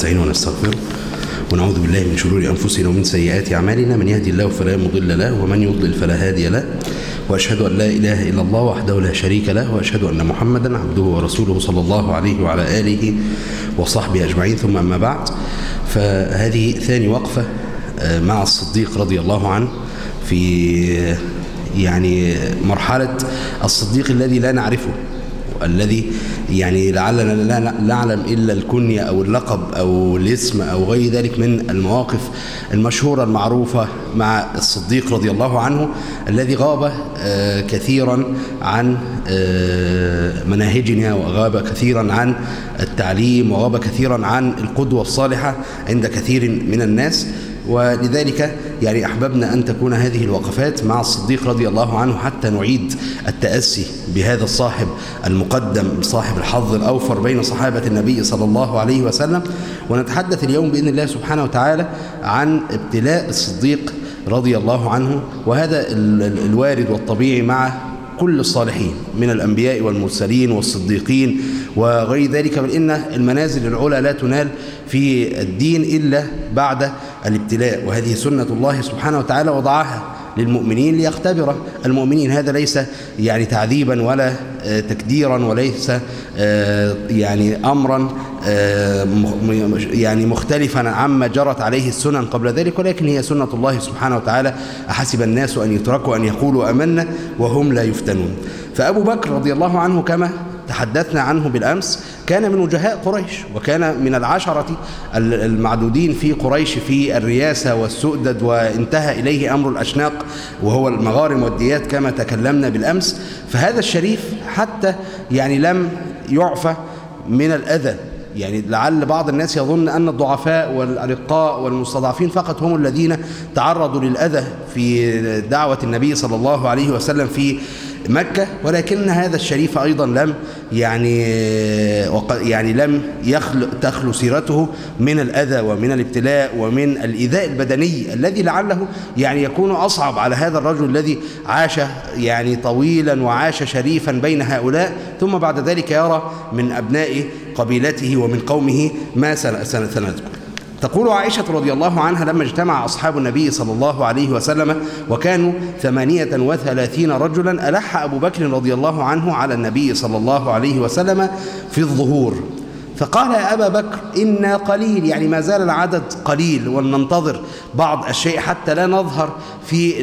نحمده ونستعينه ونستغفره ونعوذ بالله من شرور أنفسنا ومن سيئات أعمالنا. من يهدي الله فلا مضل له ومن يضلل فلا هادي له. وأشهد أن لا إله إلا الله وحده لا شريك له وأشهد أن محمدا عبده ورسوله صلى الله عليه وعلى آله وصحبه أجمعين. ثم أما بعد فهذه ثاني وقفة مع الصديق رضي الله عنه في يعني مرحلة الصديق الذي لا نعرفه الذي يعني لعلنا لا نعلم إلا الكنية أو اللقب أو الاسم أو غير ذلك من المواقف المشهورة المعروفة مع الصديق رضي الله عنه الذي غاب كثيرا عن مناهجنا وغاب كثيرا عن التعليم وغاب كثيرا عن القدوة الصالحة عند كثير من الناس. ولذلك يعني أحببنا أن تكون هذه الوقفات مع الصديق رضي الله عنه حتى نعيد التأسي بهذا الصاحب المقدم صاحب الحظ الأوفر بين صحابة النبي صلى الله عليه وسلم. ونتحدث اليوم بإذن الله سبحانه وتعالى عن ابتلاء الصديق رضي الله عنه وهذا الوارد والطبيعي مع كل الصالحين من الأنبياء والمرسلين والصديقين وغير ذلك بل إن المنازل العلى لا تنال في الدين إلا بعد الابتلاء. وهذه سنة الله سبحانه وتعالى وضعها للمؤمنين ليختبر المؤمنين هذا ليس يعني تعذيبا ولا تكديرا وليس يعني أمرا يعني مختلفا عما جرت عليه السنن قبل ذلك ولكن هي سنة الله سبحانه وتعالى. أحسب الناس أن يتركوا أن يقولوا أمنا وهم لا يفتنون. فأبو بكر رضي الله عنه كما تحدثنا عنه بالأمس كان من وجهاء قريش وكان من العشرة المعدودين في قريش في الرياسة والسؤدد وانتهى إليه أمر الأشناق وهو المغارم والديات كما تكلمنا بالأمس. فهذا الشريف حتى يعني لم يعفى من الأذى. يعني لعل بعض الناس يظن أن الضعفاء والأرقاء والمستضعفين فقط هم الذين تعرضوا للأذى في دعوة النبي صلى الله عليه وسلم في مكة ولكن هذا الشريف أيضا لم يعني يعني لم يخلو تخلو سيرته من الأذى ومن الابتلاء ومن الإيذاء البدني الذي لعله يعني يكون أصعب على هذا الرجل الذي عاش يعني طويلا وعاش شريفا بين هؤلاء. ثم بعد ذلك يرى من أبناء قبيلته ومن قومه ما سنذكر. تقول عائشة رضي الله عنها لما اجتمع أصحاب النبي صلى الله عليه وسلم وكانوا ثمانية وثلاثين رجلا ألح أبو بكر رضي الله عنه على النبي صلى الله عليه وسلم في الظهور. فقال يا أبا بكر إنا قليل يعني ما زال العدد قليل ولننتظر بعض الشيء حتى لا نظهر في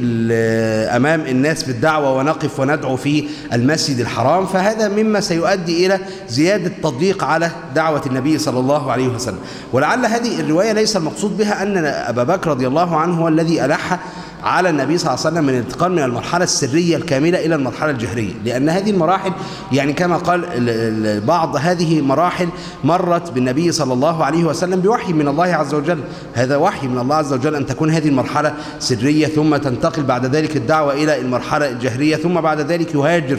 أمام الناس بالدعوة ونقف وندعو في المسجد الحرام. فهذا مما سيؤدي إلى زيادة تضييق على دعوة النبي صلى الله عليه وسلم. ولعل هذه الرواية ليس المقصود بها أن أبا بكر رضي الله عنه هو الذي ألح على النبي صلى الله عليه وسلم من الانتقال من المرحلة السرية الكاملة إلى المرحلة الجهرية. لأن هذه المراحل يعني كما قال بعض هذه مراحل مرت بالنبي صلى الله عليه وسلم بوحي من الله عز وجل. هذا وحي من الله عز وجل أن تكون هذه المرحلة سرية ثم تنتقل بعد ذلك الدعوة إلى المرحلة الجهرية ثم بعد ذلك يهاجر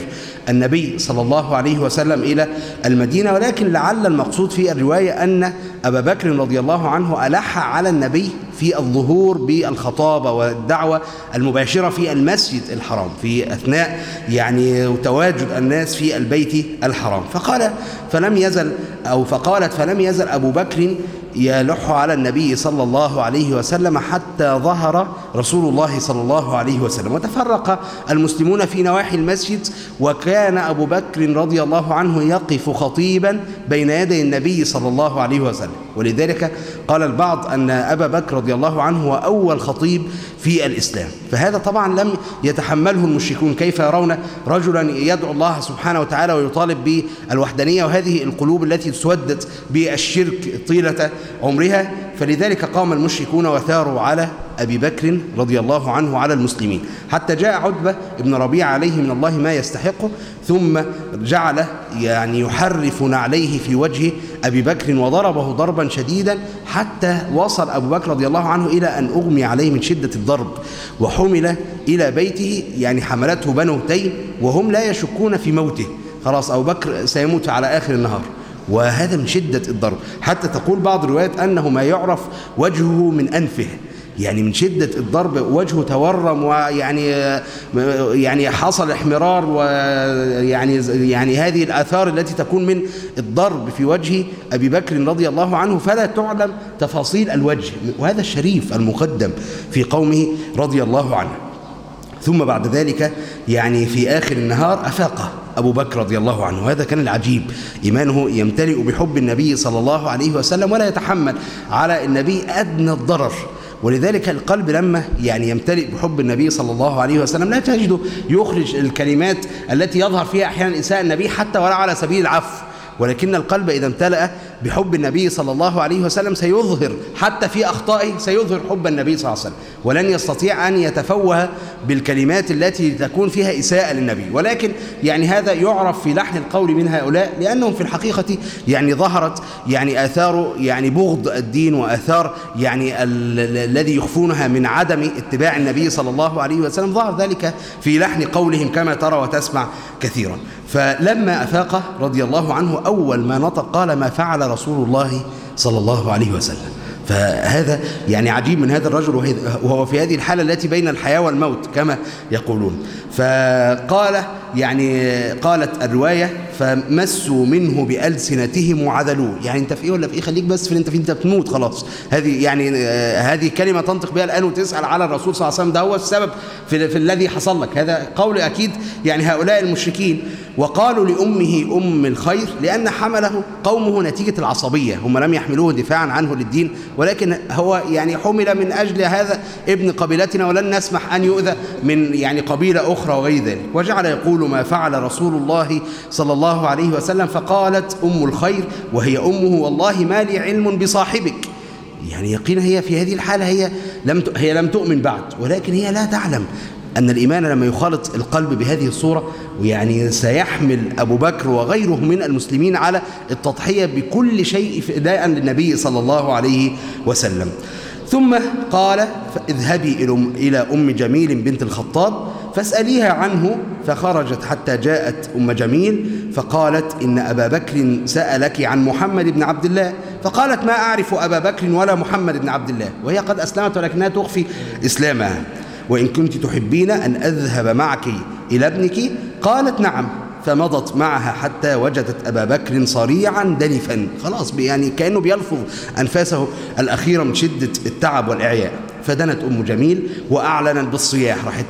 النبي صلى الله عليه وسلم إلى المدينة. ولكن لعل المقصود في الرواية أن أبا بكر رضي الله عنه ألح على النبي في الظهور بالخطابة والدعوة المباشرة في المسجد الحرام في أثناء يعني تواجد الناس في البيت الحرام. فقال فلم يزل أو فقالت فلم يزل أبو بكر يلح على النبي صلى الله عليه وسلم حتى ظهر رسول الله صلى الله عليه وسلم. وتفرق المسلمون في نواحي المسجد وكان أبو بكر رضي الله عنه يقف خطيبا بين يدي النبي صلى الله عليه وسلم. ولذلك قال البعض أن أبا بكر رضي الله عنه هو أول خطيب في الإسلام. فهذا طبعا لم يتحمله المشركون. كيف يرون رجلا يدعو الله سبحانه وتعالى ويطالب بالوحدانية؟ وهذه القلوب التي تسودت بالشرك طيلة عمرها. فلذلك قام المشركون وثاروا على أبي بكر رضي الله عنه على المسلمين. حتى جاء عتبة ابن ربيع عليه من الله ما يستحقه ثم جعل يعني يحرف نعليه في وجه أبي بكر وضربه ضربا شديدا حتى وصل أبو بكر رضي الله عنه إلى أن أغمي عليه من شدة الضرب وحمل إلى بيته يعني حملته بنو تيم وهم لا يشكون في موته. خلاص أبو بكر سيموت على آخر النهار. وهذا من شدة الضرب حتى تقول بعض الروايات أنه ما يعرف وجهه من أنفه. يعني من شدة الضرب وجهه تورم ويعني يعني حصل احمرار ويعني يعني هذه الآثار التي تكون من الضرب في وجه أبي بكر رضي الله عنه فلا تعلم تفاصيل الوجه. وهذا الشريف المقدم في قومه رضي الله عنه. ثم بعد ذلك يعني في آخر النهار أفاق أبو بكر رضي الله عنه. وهذا كان العجيب. إيمانه يمتلئ بحب النبي صلى الله عليه وسلم ولا يتحمل على النبي أدنى الضرر. ولذلك القلب لما يعني يمتلئ بحب النبي صلى الله عليه وسلم لا تجده يخرج الكلمات التي يظهر فيها أحيانا إساءة النبي حتى ولا على سبيل العفو. ولكن القلب إذا امتلأ بحب النبي صلى الله عليه وسلم سيظهر حتى في أخطائه سيظهر حب النبي صلى الله عليه وسلم. ولن يستطيع أن يتفوه بالكلمات التي تكون فيها إساءة للنبي. ولكن يعني هذا يعرف في لحن القول من هؤلاء لأنهم في الحقيقة يعني ظهرت يعني آثار يعني بغض الدين وآثار يعني الذي يخفونها من عدم اتباع النبي صلى الله عليه وسلم. ظهر ذلك في لحن قولهم كما ترى وتسمع كثيرا. فلما أفاق رضي الله عنه أول ما نطق قال ما فعل رسول الله صلى الله عليه وسلم. فهذا يعني عجيب من هذا الرجل وهو في هذه الحالة التي بين الحياة والموت كما يقولون. فقال يعني قالت الرواية فمسوا منه بألسنتهم وعذلوه يعني أنت في إيه ولا في إيه؟ خليك بس في أنت في أنت بتموت خلاص. هذه يعني آه هذه كلمة تنطق بها الآن وتسأل على الرسول صلى الله عليه وسلم. ده هو السبب في, في الذي حصل لك. هذا قول أكيد يعني هؤلاء المشركين. وقالوا لأمه أم الخير لأن حمله قومه نتيجة العصبية. هم لم يحملوه دفاعا عنه للدين ولكن هو يعني حمل من أجل هذا ابن قبيلتنا ولن نسمح أن يؤذى من يعني قبيلة أخرى وغير ذلك. وجعل يقول ما فعل رسول الله صلى الله عليه وسلم فقالت أم الخير وهي أمه والله ما لي علم بصاحبك. يعني يقين هي في هذه الحالة هي لم هي لم تؤمن بعد ولكن هي لا تعلم أن الإيمان لما يخالط القلب بهذه الصورة ويعني سيحمل أبو بكر وغيره من المسلمين على التضحية بكل شيء فداء للنبي صلى الله عليه وسلم. ثم قال اذهبي إلى أم جميل بنت الخطاب فاسأليها عنه فخرجت حتى جاءت أم جميل فقالت إن أبا بكر سألك عن محمد بن عبد الله. فقالت ما أعرف أبا بكر ولا محمد بن عبد الله وهي قد أسلمت ولكنها تخفي إسلامها. وإن كنت تحبين أن أذهب معك إلى ابنك؟ قالت نعم. فمضت معها حتى وجدت أبا بكر صريعا دلفا. خلاص يعني كأنه بيلفظ أنفاسه الأخيرة من شدة التعب والإعياء. فدنت أم جميل وأعلنت بالصياح. راحت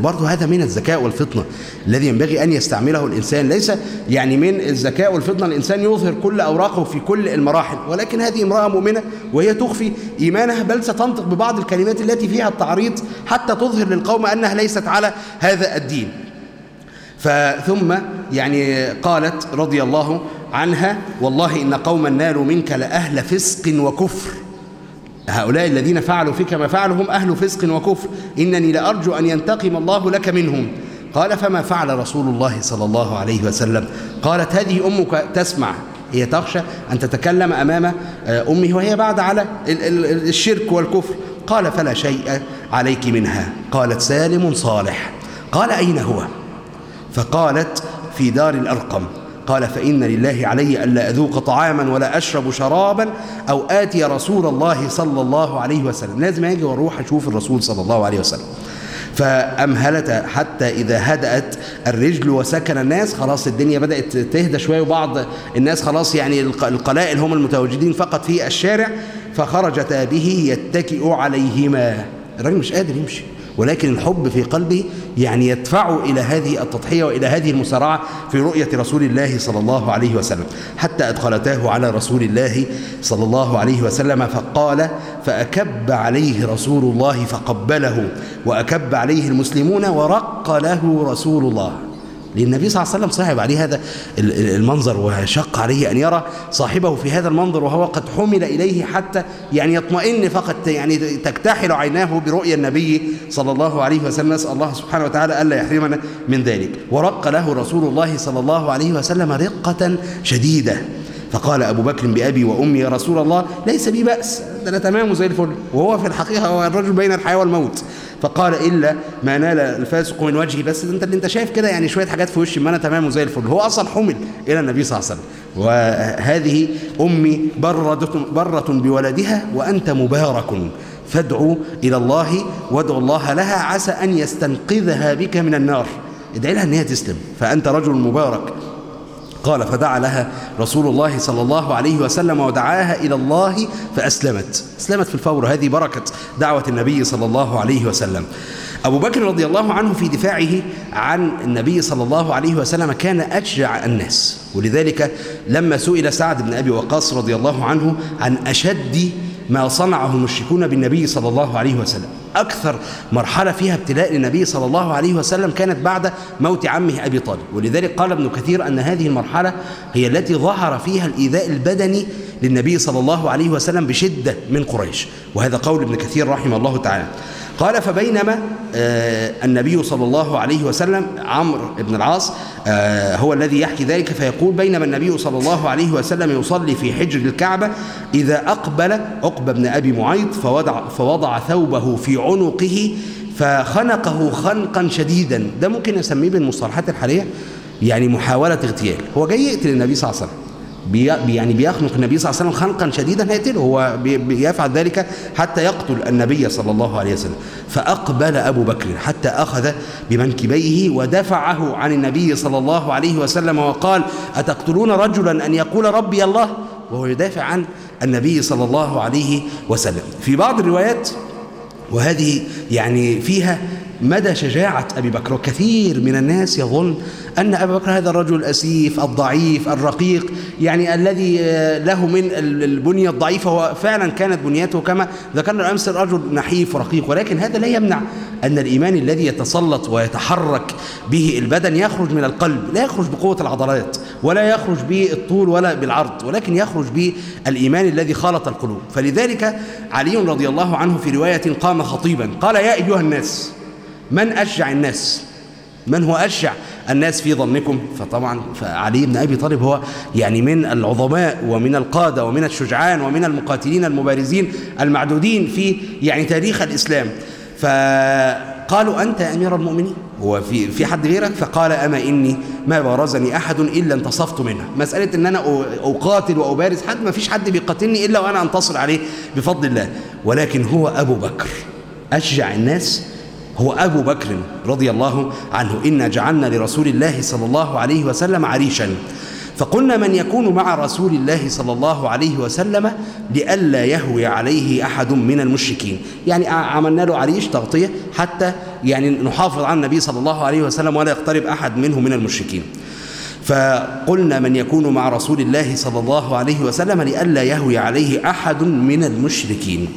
برضه هذا من الذكاء والفطنة الذي ينبغي أن يستعمله الإنسان. ليس يعني من الذكاء والفطنة الإنسان يظهر كل أوراقه في كل المراحل ولكن هذه امرأة مؤمنة وهي تخفي إيمانها بل ستنطق ببعض الكلمات التي فيها التعريض حتى تظهر للقوم أنها ليست على هذا الدين. فثم يعني قالت رضي الله عنها والله إن قوما نالوا منك لأهل فسق وكفر. هؤلاء الذين فعلوا فيك ما فعلوا هم أهل فسق وكفر. إنني لأرجو أن ينتقم الله لك منهم. قال فما فعل رسول الله صلى الله عليه وسلم؟ قالت هذه أمك تسمع. هي تخشى أن تتكلم أمام أمه وهي بعد على الشرك والكفر. قال فلا شيء عليك منها. قالت سالم صالح. قال أين هو؟ فقالت في دار الأرقم. قال فإن لله علي ألا أذوق طعاما ولا أشرب شرابا أو آتي رسول الله صلى الله عليه وسلم. لازم أجي وأروح أشوف الرسول صلى الله عليه وسلم. فأمهلت حتى إذا هدأت الرجل وسكن الناس خلاص الدنيا بدأت تهدى شوية وبعض الناس خلاص يعني القلائل هم المتواجدين فقط في الشارع فخرجتا به يتكئ عليهما. الراجل مش قادر يمشي. ولكن الحب في قلبه يعني يدفعه إلى هذه التضحية وإلى هذه المسارعة في رؤية رسول الله صلى الله عليه وسلم. حتى أدخلتاه على رسول الله صلى الله عليه وسلم فقال فأكب عليه رسول الله فقبله وأكب عليه المسلمون ورق له رسول الله. لأن النبي صلى الله عليه وسلم صعب عليه هذا المنظر وشق عليه أن يرى صاحبه في هذا المنظر وهو قد حمل إليه حتى يعني يطمئن فقط يعني تكتحل عيناه برؤيا النبي صلى الله عليه وسلم. نسأل الله سبحانه وتعالى ألا يحرمنا من ذلك. ورق له رسول الله صلى الله عليه وسلم رقة شديدة. فقال أبو بكر بأبي وأمي يا رسول الله ليس بي بأس ده أنا تمام زي الفل. وهو في الحقيقة هو الرجل بين الحياة والموت. فقال إلا ما نال الفاسق من وجهي بس انت اللي أنت شايف كده يعني شوية حاجات في وشي ما أنا تمام وزي الفل. هو أصلا حمل إلى النبي صلى الله عليه وسلم. وهذه أمي برة بولدها وأنت مبارك. فادعوا إلى الله وادعوا الله لها. عسى أن يستنقذها بك من النار. ادعي لها أن هي تسلم. فأنت رجل مبارك. قال فدعا لها رسول الله صلى الله عليه وسلم ودعاها إلى الله فأسلمت. أسلمت في الفور. هذه بركة دعوة النبي صلى الله عليه وسلم. أبو بكر رضي الله عنه في دفاعه عن النبي صلى الله عليه وسلم كان أشجع الناس. ولذلك لما سئل سعد بن أبي وقاص رضي الله عنه عن أشد ما صنعه المشركون بالنبي صلى الله عليه وسلم. أكثر مرحلة فيها ابتلاء للنبي صلى الله عليه وسلم كانت بعد موت عمه أبي طالب. ولذلك قال ابن كثير أن هذه المرحلة هي التي ظهر فيها الإيذاء البدني للنبي صلى الله عليه وسلم بشدة من قريش. وهذا قول ابن كثير رحمه الله تعالى. قال فبينما آه النبي صلى الله عليه وسلم عمرو بن العاص آه هو الذي يحكي ذلك فيقول بينما النبي صلى الله عليه وسلم يصلي في حجر الكعبة إذا أقبل عقبة بن أبي معيط فوضع, فوضع ثوبه في عنقه فخنقه خنقا شديدا. ده ممكن نسميه بالمصطلحات الحالية يعني محاولة اغتيال. هو جاي يقتل النبي صلى الله عليه وسلم. بي يعني بيخنق النبي صلى الله عليه وسلم خنقا شديدا هيقتله. هو بيفعل ذلك حتى يقتل النبي صلى الله عليه وسلم. فأقبل أبو بكر حتى أخذ بمنكبيه ودفعه عن النبي صلى الله عليه وسلم وقال أتقتلون رجلا أن يقول ربي الله؟ وهو يدافع عن النبي صلى الله عليه وسلم. في بعض الروايات وهذه يعني فيها مدى شجاعة أبي بكر وكثير من الناس يظن أن أبا بكر هذا الرجل الأسيف الضعيف الرقيق يعني الذي له من البنية الضعيفة وفعلا كانت بنيته كما ذكرنا الأمس رجل نحيف ورقيق ولكن هذا لا يمنع أن الإيمان الذي يتسلط ويتحرك به البدن يخرج من القلب لا يخرج بقوة العضلات ولا يخرج بالطول ولا بالعرض ولكن يخرج بالإيمان الذي خالط القلوب. فلذلك علي رضي الله عنه في رواية قام خطيبا قال يا أيها الناس من أشجع الناس؟ من هو أشجع الناس في ظنكم فطبعا فعلي بن أبي طالب هو يعني من العظماء ومن القادة ومن الشجعان ومن المقاتلين المبارزين المعدودين في يعني تاريخ الإسلام. فقالوا أنت يا أمير المؤمنين. هو في في حد غيرك؟ فقال أما إني ما بارزني أحد إلا انتصفت منه. مسألة إن أنا أقاتل وأبارز حد ما فيش حد بيقاتلني إلا وأنا أنتصر عليه بفضل الله. ولكن هو أبو بكر. أشجع الناس هو أبو بكر رضي الله عنه إنا جعلنا لرسول الله صلى الله عليه وسلم عريشا. فقلنا من يكون مع رسول الله صلى الله عليه وسلم لئلا يهوي عليه أحد من المشركين. يعني عملنا له عريش تغطية حتى يعني نحافظ على النبي صلى الله عليه وسلم ولا يقترب أحد منه من المشركين. فقلنا من يكون مع رسول الله صلى الله عليه وسلم لئلا يهوي عليه أحد من المشركين.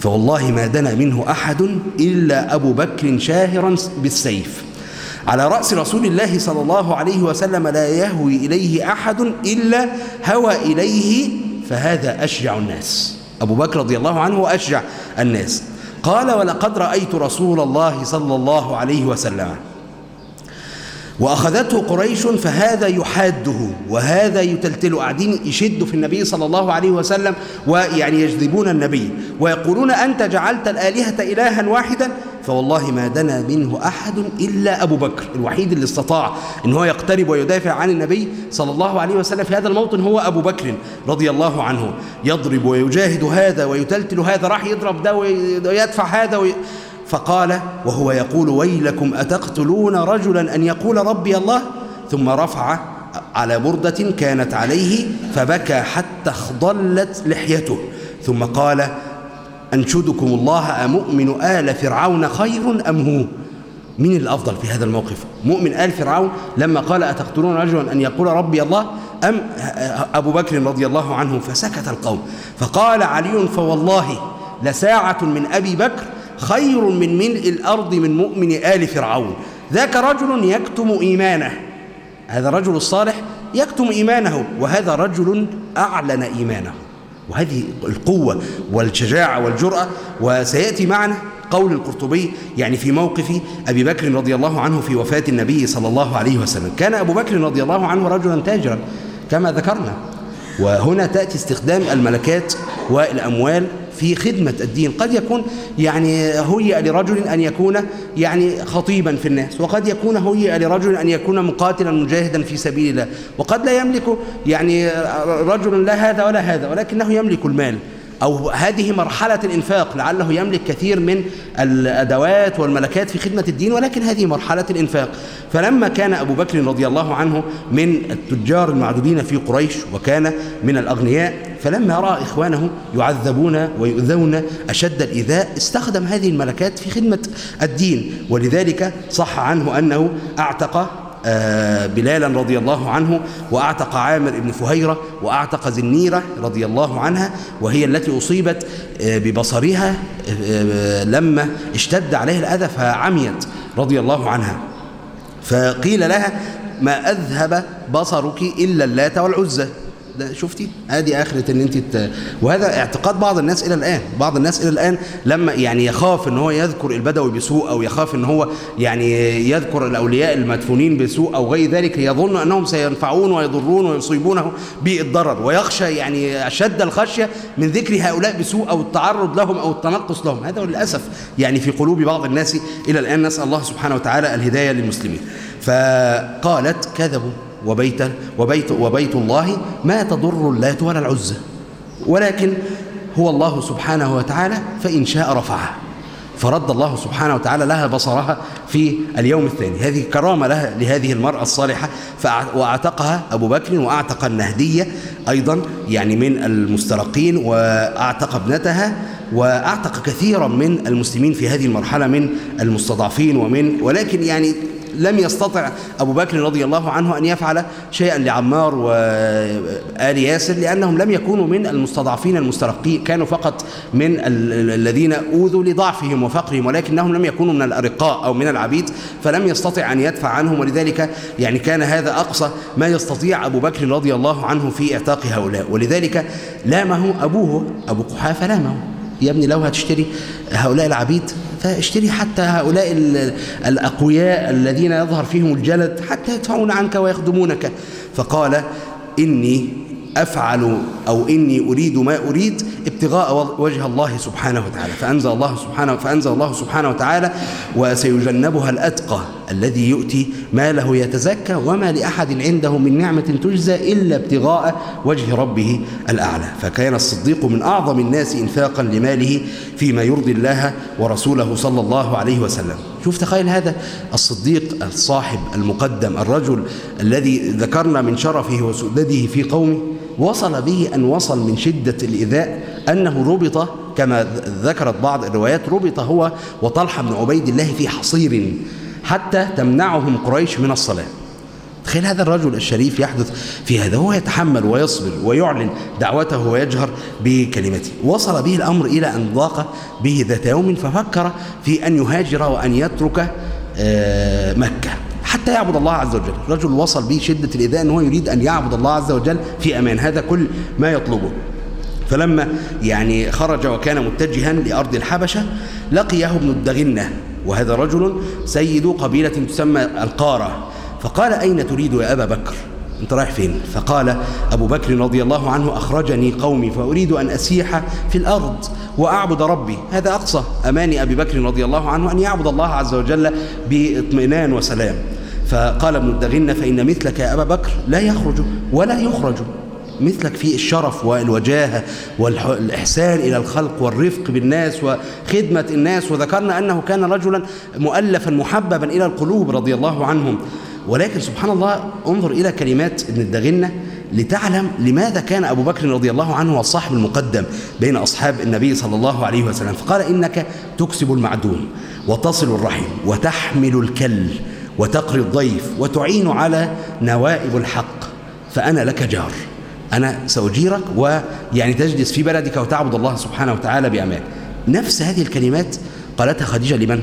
فوالله ما دنا منه أحد إلا أبو بكر شاهرا بالسيف. على رأس رسول الله صلى الله عليه وسلم لا يهوي إليه أحد إلا هوى إليه فهذا أشجع الناس. أبو بكر رضي الله عنه أشجع الناس. قال ولقد رأيت رسول الله صلى الله عليه وسلم وأخذته قريش فهذا يحاده وهذا يتلتل قاعدين يشدوا في النبي صلى الله عليه وسلم ويعني يجذبون النبي ويقولون أنت جعلت الآلهة إلها واحدا فوالله ما دنا منه أحد إلا أبو بكر الوحيد اللي استطاع أن هو يقترب ويدافع عن النبي صلى الله عليه وسلم في هذا الموطن هو أبو بكر رضي الله عنه يضرب ويجاهد هذا ويتلتل هذا راح يضرب ده ويدفع هذا وي... فقال وهو يقول ويلكم أتقتلون رجلا أن يقول ربي الله؟ ثم رفع على بردة كانت عليه فبكى حتى اخضلت لحيته. ثم قال أنشدكم الله أمؤمن آل فرعون خير أم هو؟ من الأفضل في هذا الموقف. مؤمن آل فرعون لما قال أتقتلون رجلا أن يقول ربي الله؟ أم أبو بكر رضي الله عنه فسكت القوم. فقال علي فوالله لساعة من أبي بكر خير من ملء الأرض من مؤمن آل فرعون. ذاك رجل يكتم إيمانه. هذا الرجل الصالح يكتم إيمانه وهذا رجل أعلن إيمانه. وهذه القوة والشجاعة والجرأة وسيأتي معنا قول القرطبي يعني في موقف أبي بكر رضي الله عنه في وفاة النبي صلى الله عليه وسلم. كان أبو بكر رضي الله عنه رجلا تاجرا كما ذكرنا. وهنا تأتي استخدام الملكات والأموال في خدمة الدين. قد يكون يعني هيئ لرجل أن يكون يعني خطيبا في الناس وقد يكون هيئ لرجل أن يكون مقاتلا مجاهدا في سبيل الله. وقد لا يملك يعني رجل لا هذا ولا هذا ولكنه يملك المال. أو هذه مرحلة الإنفاق لعله يملك كثير من الأدوات والملكات في خدمة الدين ولكن هذه مرحلة الإنفاق. فلما كان أبو بكر رضي الله عنه من التجار المعدودين في قريش وكان من الأغنياء فلما رأى إخوانه يعذبون ويؤذون أشد الإيذاء استخدم هذه الملكات في خدمة الدين. ولذلك صح عنه أنه أعتق بلالا رضي الله عنه وأعتق عامر بن فهيرة وأعتق زنيرة رضي الله عنها وهي التي أصيبت ببصرها لما اشتد عليه الأذى فعميت رضي الله عنها. فقيل لها ما أذهب بصرك إلا اللات والعزى. ده شفتي؟ ادي آخرة إن أنت ت... وهذا اعتقاد بعض الناس إلى الآن. بعض الناس إلى الآن لما يعني يخاف إن هو يذكر البدوي بسوء أو يخاف إن هو يعني يذكر الأولياء المدفونين بسوء أو غير ذلك يظن أنهم سينفعون ويضرون ويصيبونه بالضرر ويخشى يعني أشد الخشية من ذكر هؤلاء بسوء أو التعرض لهم أو التنقص لهم. هذا للأسف يعني في قلوب بعض الناس إلى الآن. نسأل الله سبحانه وتعالى الهداية للمسلمين. فقالت كذبوا. وبيت وبيت وبيت الله ما تضر اللات ولا العزى ولكن هو الله سبحانه وتعالى فإن شاء رفعها فرد الله سبحانه وتعالى لها بصرها في اليوم الثاني. هذه كرامة لها لهذه المرأة الصالحة وأعتقها أبو بكر وأعتق النهدية أيضا يعني من المسترقين وأعتق ابنتها وأعتق كثيرا من المسلمين في هذه المرحلة من المستضعفين ومن ولكن يعني لم يستطع أبو بكر رضي الله عنه أن يفعل شيئا لعمار وآل ياسر لأنهم لم يكونوا من المستضعفين المسترقين كانوا فقط من الذين أوذوا لضعفهم وفقرهم ولكنهم لم يكونوا من الأرقاء أو من العبيد فلم يستطع أن يدفع عنهم ولذلك يعني كان هذا أقصى ما يستطيع أبو بكر رضي الله عنه في إعتاق هؤلاء. ولذلك لامه أبوه أبو قحافة لامه يا ابني لو هتشتري هؤلاء العبيد فاشتري حتى هؤلاء الأقوياء الذين يظهر فيهم الجلد حتى يدفعون عنك ويخدمونك. فقال إني أفعل أو إني أريد ما أريد ابتغاء وجه الله سبحانه وتعالى. فأنزل الله سبحانه فأنزل الله سبحانه وتعالى وسيجنبها الأتقى. الذي يؤتي ماله يتزكى وما لأحد عنده من نعمة تجزى إلا ابتغاء وجه ربه الأعلى. فكان الصديق من أعظم الناس إنفاقا لماله فيما يرضي الله ورسوله صلى الله عليه وسلم. شوف تخيل هذا الصديق الصاحب المقدم الرجل الذي ذكرنا من شرفه وسؤدده في قومه وصل به أن وصل من شدة الإذاء أنه ربط كما ذكرت بعض الروايات ربط هو وطلحة بن عبيد الله في حصير. حتى تمنعهم قريش من الصلاة. تخيل هذا الرجل الشريف يحدث في هذا هو يتحمل ويصبر ويعلن دعوته ويجهر بكلمته. وصل به الأمر إلى أن ضاق به ذات يوم ففكر في أن يهاجر وأن يترك مكة حتى يعبد الله عز وجل. رجل وصل به شدة الإذاء أنه يريد أن يعبد الله عز وجل في أمان. هذا كل ما يطلبه. فلما يعني خرج وكان متجها لأرض الحبشة لقيه ابن الدغنة وهذا رجل سيد قبيلة تسمى القارة. فقال أين تريد يا أبا بكر؟ أنت رايح فين؟ فقال أبو بكر رضي الله عنه أخرجني قومي فأريد أن أسيح في الأرض وأعبد ربي. هذا أقصى أماني أبي بكر رضي الله عنه أن يعبد الله عز وجل باطمئنان وسلام. فقال ابن الدغنة فإن مثلك يا أبا بكر لا يخرج ولا يخرج. مثلك في الشرف والوجاهة والإحسان إلى الخلق والرفق بالناس وخدمة الناس. وذكرنا أنه كان رجلا مؤلفا محببا إلى القلوب رضي الله عنهم. ولكن سبحان الله انظر إلى كلمات ابن الدغنة لتعلم لماذا كان أبو بكر رضي الله عنه هو الصاحب المقدم بين أصحاب النبي صلى الله عليه وسلم. فقال إنك تكسب المعدوم وتصل الرحم وتحمل الكل وتقري الضيف وتعين على نوائب الحق فأنا لك جار. أنا سأجيرك ويعني تجلس في بلدك وتعبد الله سبحانه وتعالى بأمان نفس هذه الكلمات قالتها خديجة لمن؟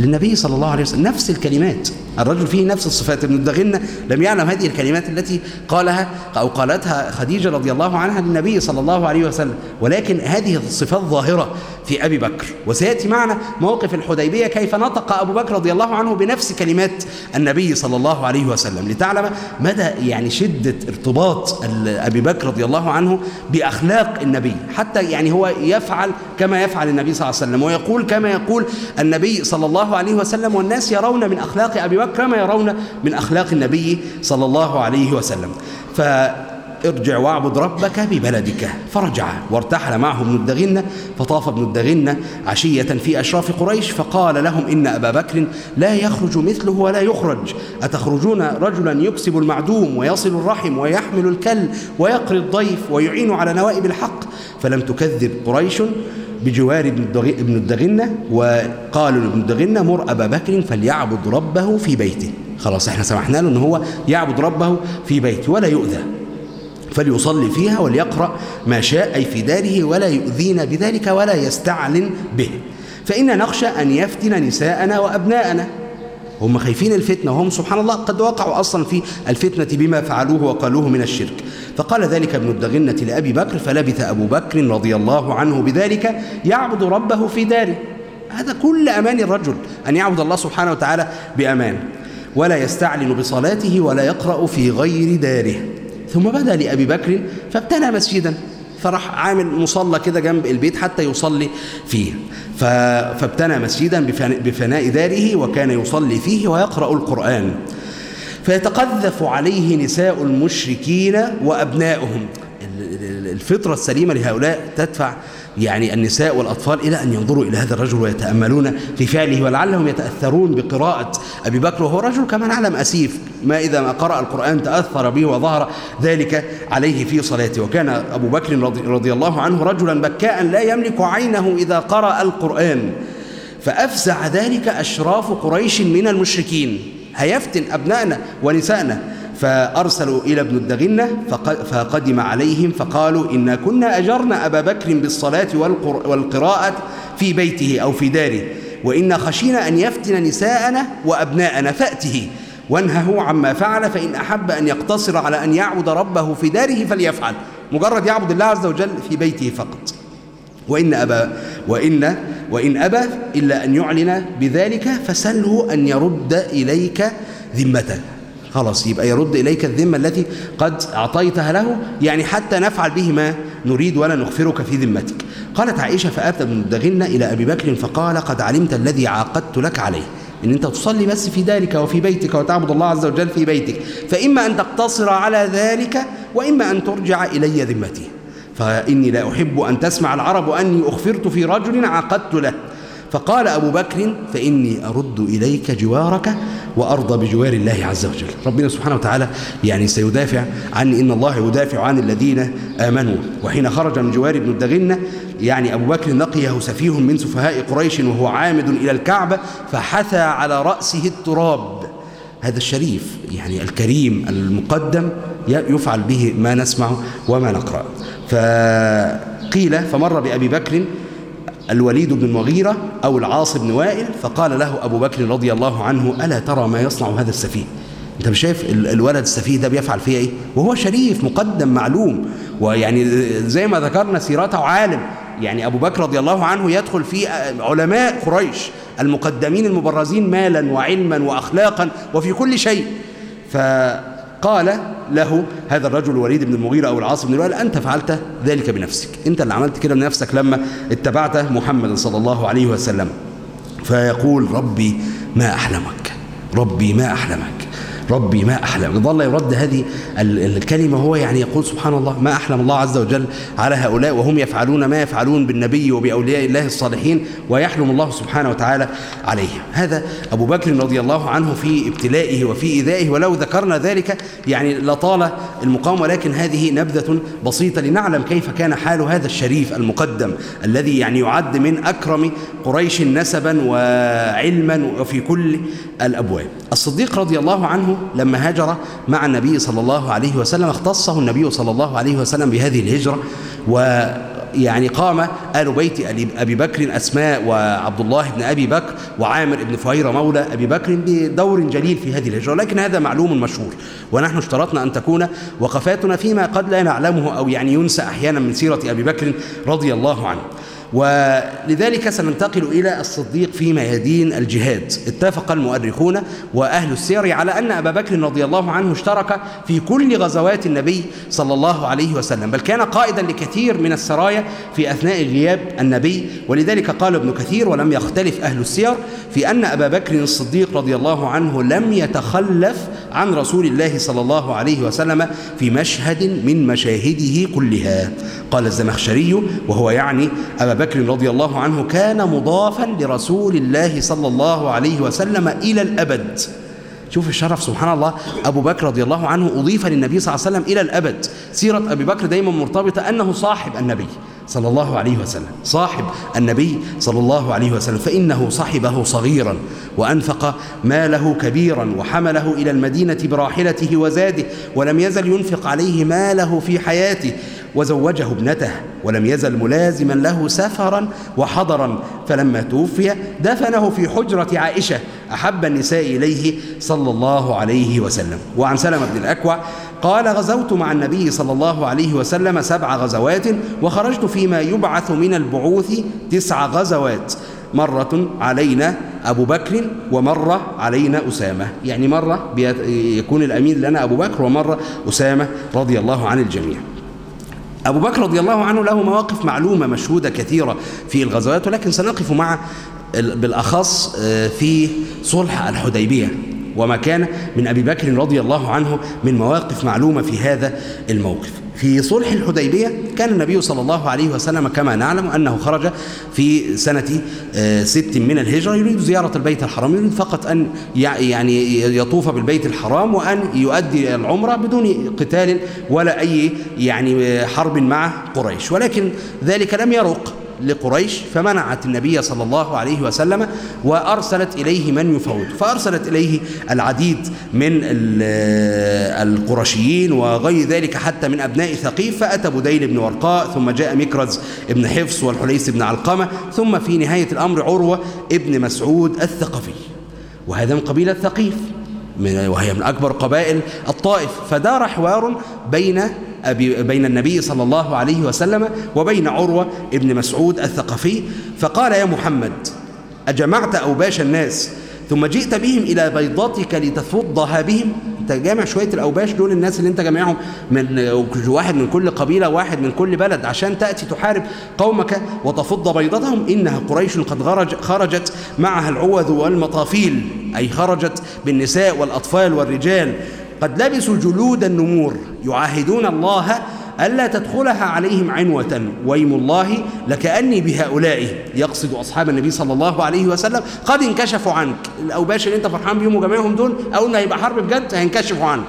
للنبي صلى الله عليه وسلم نفس الكلمات. الرجل فيه نفس الصفات. ابن الدغنة لم يعلم هذه الكلمات التي قالها أو قالتها خديجة رضي الله عنها للنبي صلى الله عليه وسلم. ولكن هذه الصفات ظاهرة في أبي بكر. وسيأتي معنا موقف الحديبية كيف نطق أبو بكر رضي الله عنه بنفس كلمات النبي صلى الله عليه وسلم. لتعلم مدى يعني شدة ارتباط أبي بكر رضي الله عنه بأخلاق النبي. حتى يعني هو يفعل كما يفعل النبي صلى الله عليه وسلم ويقول كما يقول النبي صلى الله عليه وسلم والناس يرون من أخلاق أبي بكر كما يرون من أخلاق النبي صلى الله عليه وسلم. ارجع واعبد ربك ببلدك. فرجع وارتحل معه ابن الدغنة فطاف ابن الدغنة عشية في أشراف قريش فقال لهم إن أبا بكر لا يخرج مثله ولا يخرج. أتخرجون رجلا يكسب المعدوم ويصل الرحم ويحمل الكل ويقري الضيف ويعين على نوائب الحق؟ فلم تكذب قريش بجوار ابن الدغنة وقالوا لابن الدغنة مر أبا بكر فليعبد ربه في بيته. خلاص إحنا سمحنا له إن هو يعبد ربه في بيته ولا يؤذى. فليصلي فيها وليقرأ ما شاء أي في داره ولا يؤذينا بذلك ولا يستعلن به. فإن نخشى أن يفتن نساءنا وأبناءنا. هم خايفين الفتنة وهم سبحان الله قد وقعوا أصلا في الفتنة بما فعلوه وقالوه من الشرك. فقال ذلك ابن الدغنة لأبي بكر فلبث أبو بكر رضي الله عنه بذلك يعبد ربه في داره. هذا كل أمان الرجل أن يعبد الله سبحانه وتعالى بأمان. ولا يستعلن بصلاته ولا يقرأ في غير داره. ثم بدا لأبي بكر فابتنى مسجدا. فراح عامل مصلى كده جنب البيت حتى يصلي فيه. فابتنى مسجدا بفناء داره وكان يصلي فيه ويقرأ القرآن. فيتقذف عليه نساء المشركين وأبناؤهم. الفطرة السليمة لهؤلاء تدفع يعني النساء والأطفال إلى أن ينظروا إلى هذا الرجل ويتأملون في فعله ولعلهم يتأثرون بقراءة أبي بكر وهو رجل كما نعلم أسيف. ما إذا ما قرأ القرآن تأثر به وظهر ذلك عليه في صلاته. وكان أبو بكر رضي الله عنه رجلا بكاء لا يملك عينه إذا قرأ القرآن. فأفزع ذلك أشراف قريش من المشركين. هيفتن أبنائنا ونسائنا فأرسلوا إلى ابن الدغنة فقدم عليهم فقالوا إنا كنا أجرنا أبا بكر بالصلاة والقراءة في بيته أو في داره وإنا خشينا أن يفتن نساءنا وأبناءنا فأته. وانهه عما فعل فإن أحب أن يقتصر على أن يعبد ربه في داره فليفعل. مجرد يعبد الله عز وجل في بيته فقط. وإن أبا وإن وإن أبى إلا أن يعلن بذلك فسله أن يرد إليك ذمتك خلاص يبقى يرد إليك الذمة التي قد أعطيتها له يعني حتى نفعل به ما نريد ولا نغفرك في ذمتك. قالت عائشة ابن الدغنة إلى أبي بكر فقال قد علمت الذي عاقدت لك عليه. إن أنت تصلي بس في دارك وفي بيتك وتعبد الله عز وجل في بيتك فإما أن تقتصر على ذلك وإما أن ترجع إلي ذمتي. فإني لا أحب أن تسمع العرب أني أخفرت في رجل عقدت له. فقال أبو بكر فإني أرد إليك جوارك وأرضى بجوار الله عز وجل. ربنا سبحانه وتعالى يعني سيدافع عن إن الله يدافع عن الذين آمنوا. وحين خرج من جوار ابن الدغنة يعني أبو بكر لقيه سفيه من سفهاء قريش وهو عامد إلى الكعبة فحثى على رأسه التراب. هذا الشريف يعني الكريم المقدم يفعل به ما نسمع وما نقرأ. فقيل فمر بأبي بكر الوليد بن المغيرة أو العاص بن وائل فقال له أبو بكر رضي الله عنه ألا ترى ما يصنع هذا السفيه؟ أنت مش شايف الولد السفيه ده بيفعل فيه إيه؟ وهو شريف مقدم معلوم ويعني زي ما ذكرنا سيرته عالم. يعني أبو بكر رضي الله عنه يدخل في علماء قريش المقدمين المبرزين مالا وعلما واخلاقا وفي كل شيء. ف قال له هذا الرجل الوليد بن المغيرة أو العاص بن الوائل أنت فعلت ذلك بنفسك. أنت اللي عملت كده بنفسك لما اتبعت محمد صلى الله عليه وسلم. فيقول ربي ما أحلمك ربي ما أحلمك. ربي ما أحلم. ظل يرد هذه الكلمة هو يعني يقول سبحان الله ما أحلم. الله عز وجل على هؤلاء وهم يفعلون ما يفعلون بالنبي وبأولياء الله الصالحين ويحلم الله سبحانه وتعالى عليهم. هذا أبو بكر رضي الله عنه في ابتلائه وفي إيذائه ولو ذكرنا ذلك يعني لطال المقام. ولكن هذه نبذة بسيطة لنعلم كيف كان حال هذا الشريف المقدم الذي يعني يعد من أكرم قريش نسبا وعلما وفي كل الأبواب. الصديق رضي الله عنه لما هاجر مع النبي صلى الله عليه وسلم اختصه النبي صلى الله عليه وسلم بهذه الهجرة ويعني قام آل بيت أبي بكر أسماء وعبد الله بن أبي بكر وعامر بن فهيرة مولى أبي بكر بدور جليل في هذه الهجرة. لكن هذا معلوم مشهور ونحن اشترطنا أن تكون وقفاتنا فيما قد لا نعلمه أو يعني ينسى أحيانا من سيرة أبي بكر رضي الله عنه. ولذلك سننتقل إلى الصديق في ميادين الجهاد. اتفق المؤرخون وأهل السير على أن أبا بكر رضي الله عنه اشترك في كل غزوات النبي صلى الله عليه وسلم بل كان قائدا لكثير من السرايا في أثناء غياب النبي. ولذلك قال ابن كثير ولم يختلف أهل السير في أن أبا بكر الصديق رضي الله عنه لم يتخلف عن رسول الله صلى الله عليه وسلم في مشهد من مشاهده كلها. قال الزمخشري وهو يعني أبا بكر رضي الله عنه كان مضافا لرسول الله صلى الله عليه وسلم إلى الأبد. شوف الشرف سبحان الله. أبو بكر رضي الله عنه أضيف للنبي صلى الله عليه وسلم إلى الأبد. سيرة أبي بكر دايما مرتبطة أنه صاحب النبي. صلى الله عليه وسلم. صاحب النبي صلى الله عليه وسلم فإنه صحبه صغيرا وأنفق ماله كبيرا وحمله إلى المدينة براحلته وزاده ولم يزل ينفق عليه ماله في حياته وزوجه ابنته ولم يزل ملازما له سفرا وحضرا فلما توفي دفنه في حجرة عائشة أحب النساء إليه صلى الله عليه وسلم. وعن سلمة بن الأكوع قال غزوت مع النبي صلى الله عليه وسلم سبع غزوات وخرجت فيما يبعث من البعوث تسع غزوات. مرة علينا أبو بكر ومرة علينا أسامة. يعني مرة يكون الأمين لنا أبو بكر ومرة أسامة رضي الله عن الجميع. أبو بكر رضي الله عنه له مواقف معلومة مشهودة كثيرة في الغزوات ولكن سنقف مع بالأخص في صلح الحديبية. وما كان من أبي بكر رضي الله عنه من مواقف معلومة في هذا الموقف. في صلح الحديبية كان النبي صلى الله عليه وسلم كما نعلم أنه خرج في سنة ست من الهجرة يريد زيارة البيت الحرام يريد فقط أن يعني يطوف بالبيت الحرام وأن يؤدي العمرة بدون قتال ولا أي يعني حرب مع قريش. ولكن ذلك لم يرق لقريش فمنعت النبي صلى الله عليه وسلم وأرسلت إليه من يفوض فأرسلت إليه العديد من القرشيين وغير ذلك حتى من أبناء ثقيف فأتى بديل بن ورقاء ثم جاء مكرز بن حفص والحليس بن علقمة ثم في نهاية الأمر عروة ابن مسعود الثقفي. وهذا من قبيلة ثقيف وهي من أكبر قبائل الطائف. فدار حوار بين أبي بين النبي صلى الله عليه وسلم وبين عروة ابن مسعود الثقفي فقال يا محمد أجمعت أوباش الناس ثم جئت بهم إلى بيضتك لتفضها بهم. أنت جامع شوية الأوباش دول الناس اللي أنت جامعهم من واحد من كل قبيلة واحد من كل بلد عشان تأتي تحارب قومك وتفض بيضتهم. إنها قريش قد خرج خرجت معها العوذ والمطافيل أي خرجت بالنساء والأطفال والرجال. قد لبسوا جلود النمور يعاهدون الله ألا تدخلها عليهم عنوة ويم الله لكأني بهؤلاء يقصد أصحاب النبي صلى الله عليه وسلم قد انكشفوا عنك الأوباش اللي أنت فرحان بيهم وجميعهم دول أول ما هيبقى حرب بجد هينكشفوا عنك.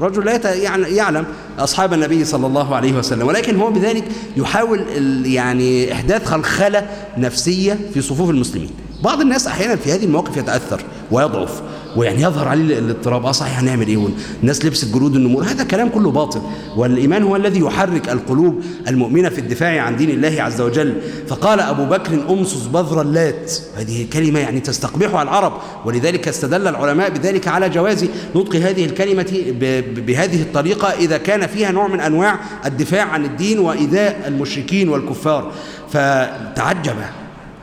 رجل لا يعلم أصحاب النبي صلى الله عليه وسلم ولكن هو بذلك يحاول يعني إحداث خلخلة نفسية في صفوف المسلمين. بعض الناس أحيانا في هذه المواقف يتأثر ويضعف. ويعني يظهر عليه الاضطراب. آه صحيح هنعمل إيه؟ الناس لبست جلود النمور. هذا كلام كله باطل. والإيمان هو الذي يحرك القلوب المؤمنة في الدفاع عن دين الله عز وجل. فقال أبو بكر امصص بذر اللات. هذه كلمة يعني تستقبحها العرب. ولذلك استدل العلماء بذلك على جواز نطق هذه الكلمة بهذه الطريقة إذا كان فيها نوع من أنواع الدفاع عن الدين وإيذاء المشركين والكفار. فتعجب.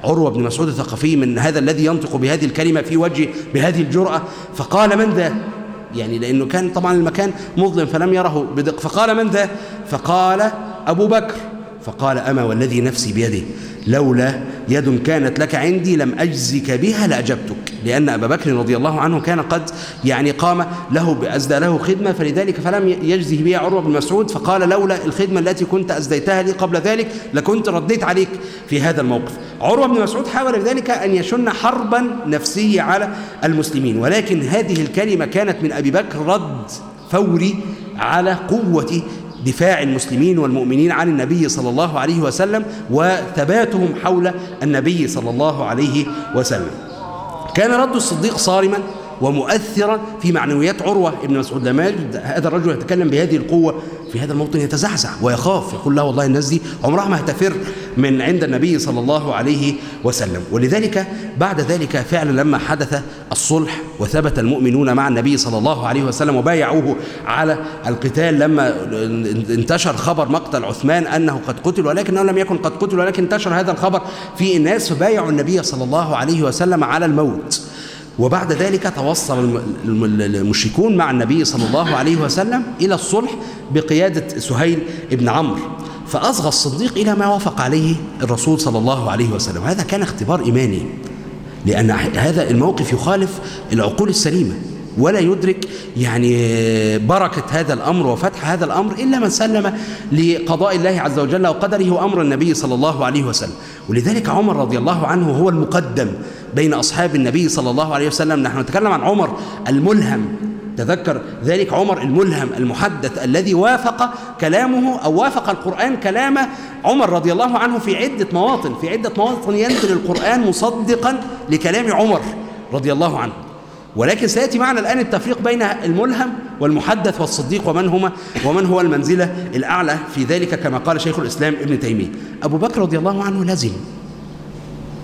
عروة بن مسعود الثقفي من هذا الذي ينطق بهذه الكلمة في وجه بهذه الجرأة فقال من ذا؟ يعني لأنه كان طبعا المكان مظلم فلم يره بدق. فقال من ذا؟ فقال أبو بكر. فقال أما والذي نفسي بيده لولا يد كانت لك عندي لم أجزك بها لأجبتك. لأن أبا بكر رضي الله عنه كان قد يعني قام له أزدى له خدمة فلذلك فلم يجزه بها عروة بن مسعود فقال لولا الخدمة التي كنت أزديتها لي قبل ذلك لكنت رديت عليك في هذا الموقف. عروة بن مسعود حاول بذلك أن يشن حربا نفسية على المسلمين ولكن هذه الكلمة كانت من أبي بكر رد فوري على قوة دفاع المسلمين والمؤمنين عن النبي صلى الله عليه وسلم وثباتهم حول النبي صلى الله عليه وسلم. كان رد الصديق صارما. ومؤثرا في معنويات عروة. ابن مسعود لما يجد هذا الرجل يتكلم بهذه القوة في هذا الموطن يتزعزع ويخاف يقول لا والله الناس دي عمرها ما هتفر من عند النبي صلى الله عليه وسلم. ولذلك بعد ذلك فعلا لما حدث الصلح وثبت المؤمنون مع النبي صلى الله عليه وسلم وبايعوه على القتال لما انتشر خبر مقتل عثمان أنه قد قتل ولكنه لم يكن قد قتل ولكن انتشر هذا الخبر في الناس فبايعوا النبي صلى الله عليه وسلم على الموت. وبعد ذلك توصل المشركون مع النبي صلى الله عليه وسلم إلى الصلح بقيادة سهيل بن عمرو. فأصغى الصديق إلى ما وافق عليه الرسول صلى الله عليه وسلم. هذا كان اختبار إيماني لأن هذا الموقف يخالف العقول السليمة. ولا يدرك يعني بركة هذا الأمر وفتح هذا الأمر إلا من سلم لقضاء الله عز وجل وقدره وأمر النبي صلى الله عليه وسلم. ولذلك عمر رضي الله عنه هو المقدم بين أصحاب النبي صلى الله عليه وسلم. نحن نتكلم عن عمر الملهم. تذكر ذلك عمر الملهم المحدث الذي وافق كلامه أو وافق القرآن كلام عمر رضي الله عنه في عدة مواطن في عدة مواطن ينزل القرآن مصدقا لكلام عمر رضي الله عنه. ولكن سيأتي معنا الآن التفريق بين الملهم والمحدث والصديق ومن هما ومن هو المنزلة الأعلى في ذلك كما قال شيخ الإسلام ابن تيمية. أبو بكر رضي الله عنه لزم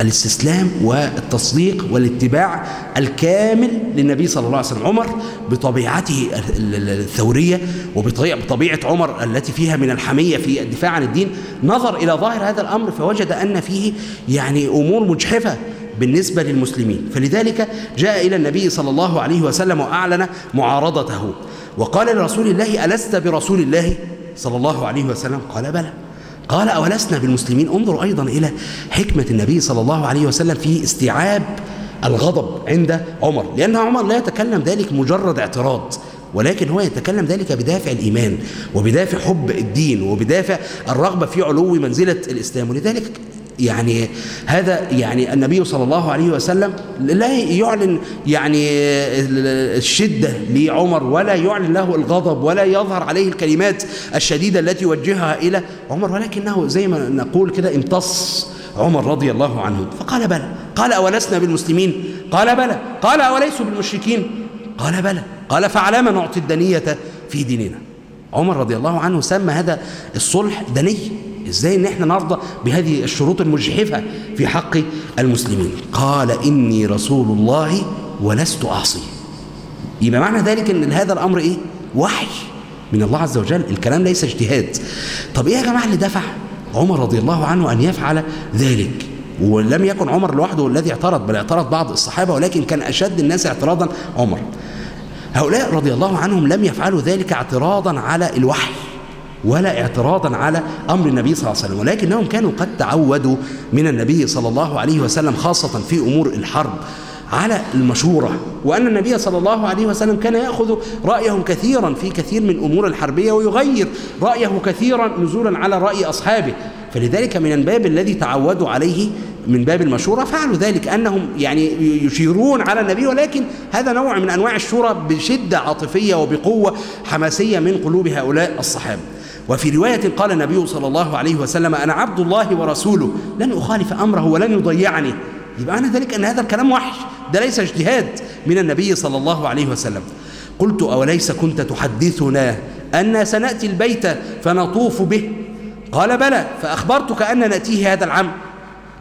الاستسلام والتصديق والاتباع الكامل للنبي صلى الله عليه وسلم. عمر بطبيعته الثورية وبطبيعة عمر التي فيها من الحمية في الدفاع عن الدين نظر إلى ظاهر هذا الأمر فوجد أن فيه يعني أمور مجحفة بالنسبة للمسلمين. فلذلك جاء إلى النبي صلى الله عليه وسلم وأعلن معارضته. وقال لرسول الله ألست برسول الله صلى الله عليه وسلم؟ قال بلى. قال أولسنا بالمسلمين؟ انظروا أيضا إلى حكمة النبي صلى الله عليه وسلم في استيعاب الغضب عند عمر. لأن عمر لا يتكلم ذلك مجرد اعتراض ولكن هو يتكلم ذلك بدافع الإيمان وبدافع حب الدين وبدافع الرغبة في علو منزلة الإسلام. ولذلك يعني هذا يعني النبي صلى الله عليه وسلم لا يعلن يعني الشدة لعمر ولا يعلن له الغضب ولا يظهر عليه الكلمات الشديدة التي يوجهها إلى عمر ولكنه زي ما نقول كده امتص عمر رضي الله عنه. فقال بلى قال أولسنا بالمسلمين؟ قال بلى. قال أوليسوا بالمشركين؟ قال بلى. قال فعلام نعطي الدنية في ديننا؟ عمر رضي الله عنه سمى هذا الصلح دني. إزاي إن إحنا نرضى بهذه الشروط المجحفة في حق المسلمين؟ قال إني رسول الله ولست أعصي. يبقى معنى ذلك إن هذا الأمر إيه؟ وحي من الله عز وجل. الكلام ليس اجتهاد. طب إيه يا جماعة اللي دفع عمر رضي الله عنه أن يفعل ذلك؟ ولم يكن عمر لوحده الذي اعترض بل اعترض بعض الصحابة ولكن كان أشد الناس اعتراضا عمر. هؤلاء رضي الله عنهم لم يفعلوا ذلك اعتراضا على الوحي. ولا اعتراضا على أمر النبي صلى الله عليه وسلم ولكنهم كانوا قد تعودوا من النبي صلى الله عليه وسلم خاصة في أمور الحرب على المشورة وأن النبي صلى الله عليه وسلم كان يأخذ رأيهم كثيرا في كثير من أمور الحربية ويغير رأيه كثيرا نزولا على رأي أصحابه. فلذلك من الباب الذي تعودوا عليه من باب المشورة فعلوا ذلك أنهم يعني يشيرون على النبي ولكن هذا نوع من أنواع الشورى بشدة عاطفية وبقوة حماسية من قلوب هؤلاء الصحابة. وفي رواية قال النبي صلى الله عليه وسلم أنا عبد الله ورسوله لن أخالف أمره ولن يضيعني. يبقى معنى ذلك أن هذا الكلام وحش ده ليس اجتهاد من النبي صلى الله عليه وسلم. قلت أوليس كنت تحدثنا أن سنأتي البيت فنطوف به؟ قال بلى فأخبرتك أن نأتيه هذا العام.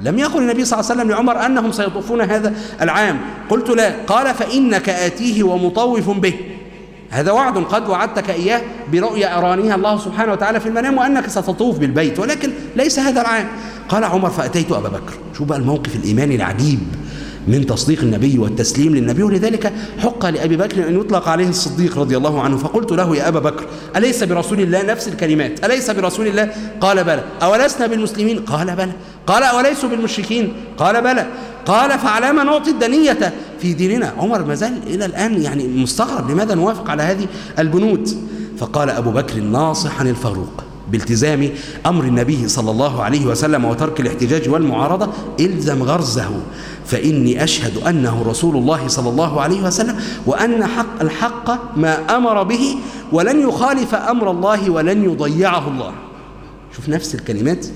لم يقل النبي صلى الله عليه وسلم لعمر أنهم سيطوفون هذا العام. قلت لا. قال فإنك آتيه ومطوف به. هذا وعد قد وعدتك إياه برؤيا أرانيها الله سبحانه وتعالى في المنام وأنك ستطوف بالبيت ولكن ليس هذا العام. قال عمر فأتيت أبا بكر. شوف بقى الموقف الإيماني العجيب من تصديق النبي والتسليم للنبي ولذلك حق لأبي بكر أن يطلق عليه الصديق رضي الله عنه. فقلت له يا أبا بكر أليس برسول الله نفس الكلمات؟ أليس برسول الله؟ قال بلى. أولسنا بالمسلمين؟ قال بلى. قال أوليسوا بالمشركين؟ قال بلى. قال فعلى ما نعطي الدنية في ديننا. عمر ما زال إلى الآن يعني مستغرب لماذا نوافق على هذه البنود. فقال أبو بكر ناصحا الفاروق بالتزام أمر النبي صلى الله عليه وسلم وترك الاحتجاج والمعارضة إلزم غرزه. فإني أشهد أنه رسول الله صلى الله عليه وسلم وأن حق الحق ما أمر به ولن يخالف أمر الله ولن يضيعه الله. شوف نفس الكلمات.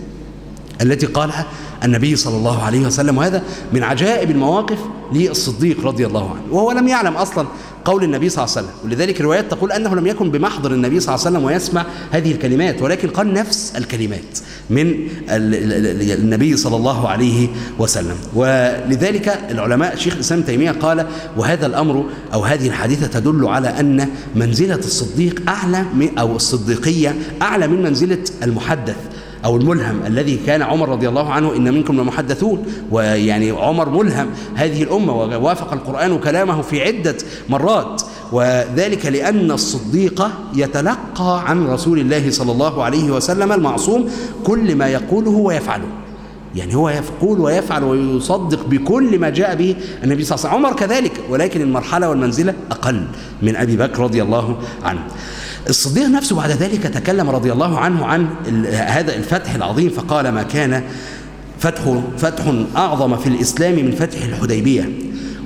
التي قالها النبي صلى الله عليه وسلم وهذا من عجائب المواقف للصديق رضي الله عنه وهو لم يعلم أصلا قول النبي صلى الله عليه وسلم. ولذلك الروايات تقول أنه لم يكن بمحضر النبي صلى الله عليه وسلم ويسمع هذه الكلمات ولكن قال نفس الكلمات من النبي صلى الله عليه وسلم. ولذلك العلماء شيخ الإسلام تيمية قال وهذا الأمر أو هذه الحادثة تدل على أن منزلة الصديق أعلى أو الصديقية أعلى من منزلة المحدث. أو الملهم الذي كان عمر رضي الله عنه إن منكم لمحدثون. ويعني عمر ملهم هذه الأمة ووافق القرآن كلامه في عدة مرات. وذلك لأن الصديق يتلقى عن رسول الله صلى الله عليه وسلم المعصوم كل ما يقوله ويفعله. يعني هو يقول ويفعل ويصدق بكل ما جاء به النبي صلى الله عليه وسلم. عمر كذلك ولكن المرحلة والمنزلة أقل من أبي بكر رضي الله عنه. الصديق نفسه بعد ذلك تكلم رضي الله عنه عن هذا الفتح العظيم فقال ما كان فتح فتح أعظم في الإسلام من فتح الحديبية.